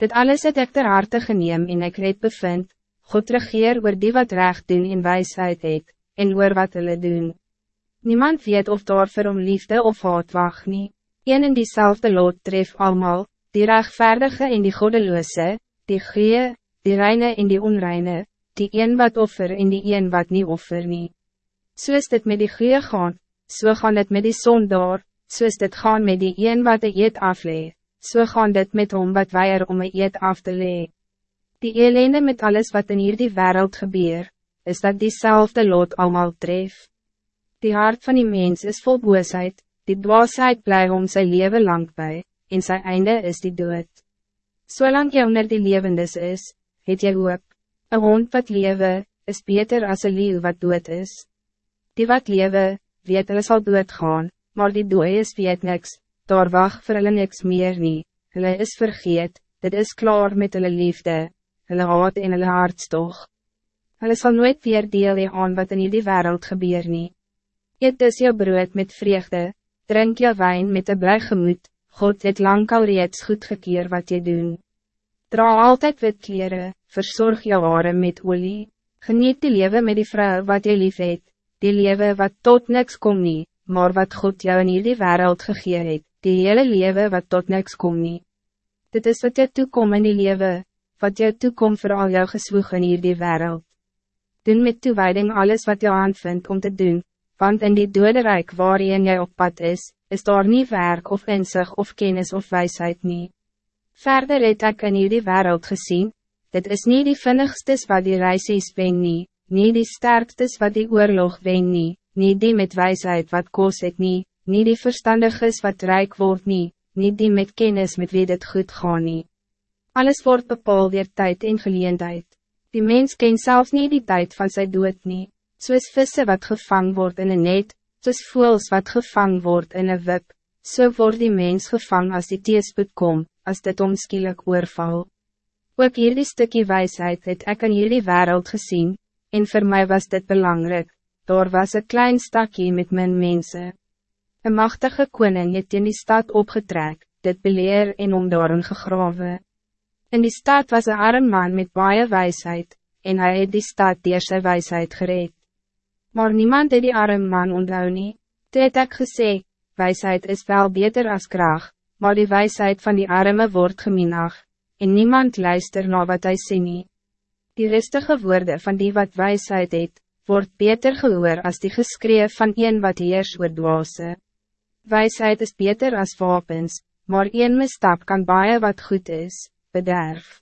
Dit alles het ek ter harte geneem en ek het bevind, God regeer oor die wat recht doen en wijsheid het, en oor wat hulle doen. Niemand weet of daar vir hom liefde of haat wacht nie. Een en diezelfde lot tref allemaal, die rechtvaardige en die goddeloze, die goeie, die reine en die onreine, die een wat offer en die een wat niet offer nie. So is dit met die goeie gaan, so gaan het met die zondaar, so is dit gaan met die een wat de eet aflee, so gaan dit met hom wat weier om een eet af te lee. Die ellende met alles wat in hierdie wereld gebeur, is dat diezelfde lot allemaal tref. Die hart van die mens is vol boosheid, die dwaasheid bly om sy leven lang bij, en sy einde is die dood. Zolang jy onder die levendes is, het jy hoop. Een hond wat lewe, is beter als een leeuw wat dood is. Die wat lewe, weet hulle sal doodgaan, maar die dooies weet niks, daar wacht vir hulle niks meer nie, hulle is vergeet, dit is klaar met hulle liefde, hulle haat en hulle hartstog. Hulle sal nooit weer deel hee aan wat in die wereld gebeur nie. Eet dus jou brood met vreugde, drink jou wijn met een blij gemoed, God het lang al reeds goed gekeer wat je doen. Dra altijd wit kleren, verzorg jou haren met olie. Geniet die leven met die vrouw wat je lief het, die leven wat tot niks kom nie, maar wat God jou in die wereld gegee het, die hele leven wat tot niks kom nie. Dit is wat jou toekom in die leven, wat jou toekom voor al jou geswoeg in die wereld. Doen met toewijding alles wat jou aanvindt om te doen, want in die doderijk waarin jy op pad is, is daar niet werk of inzicht of kennis of wijsheid niet. Verder het ek in hierdie wereld gezien, dit is niet die vinnigstes wat die reisies wen nie, nie die sterkstes wat die oorlog wen nie, nie die met wijsheid wat koos het nie, nie die verstandiges wat rijk word nie, nie die met kennis met wie dit goed gaan nie. Alles wordt bepaald door tijd en geleendheid. Die mens ken zelfs niet die tijd van zijn dood nie, soos visse wat gevangen wordt in een net, soos voels wat gevangen wordt in een wip, so word die mens gevangen als die teespoed komt als dit omskielik oorval. Ook hierdie stukkie wijsheid het ek in hierdie wereld gezien, en voor mij was dit belangrijk. Daar was een klein stakje met mijn mensen. Een machtige koning het in die stad opgetrek, dit beleer en om daarin gegrawe. In die stad was een arm man met baie wijsheid, en hij het die stad dier sy wijsheid gereed. Maar niemand het die arm man onthou nie, toe het ek gesê, wijsheid is wel beter als kracht, maar die wijsheid van die arme wordt geminag, en niemand luister na wat hij sê nie. Die rustige woorden van die wat wijsheid het, wordt beter gehoor als die geskreef van een wat heers oor dwaase. Wijsheid is beter als wapens, maar een misstap kan baie wat goed is, bederf.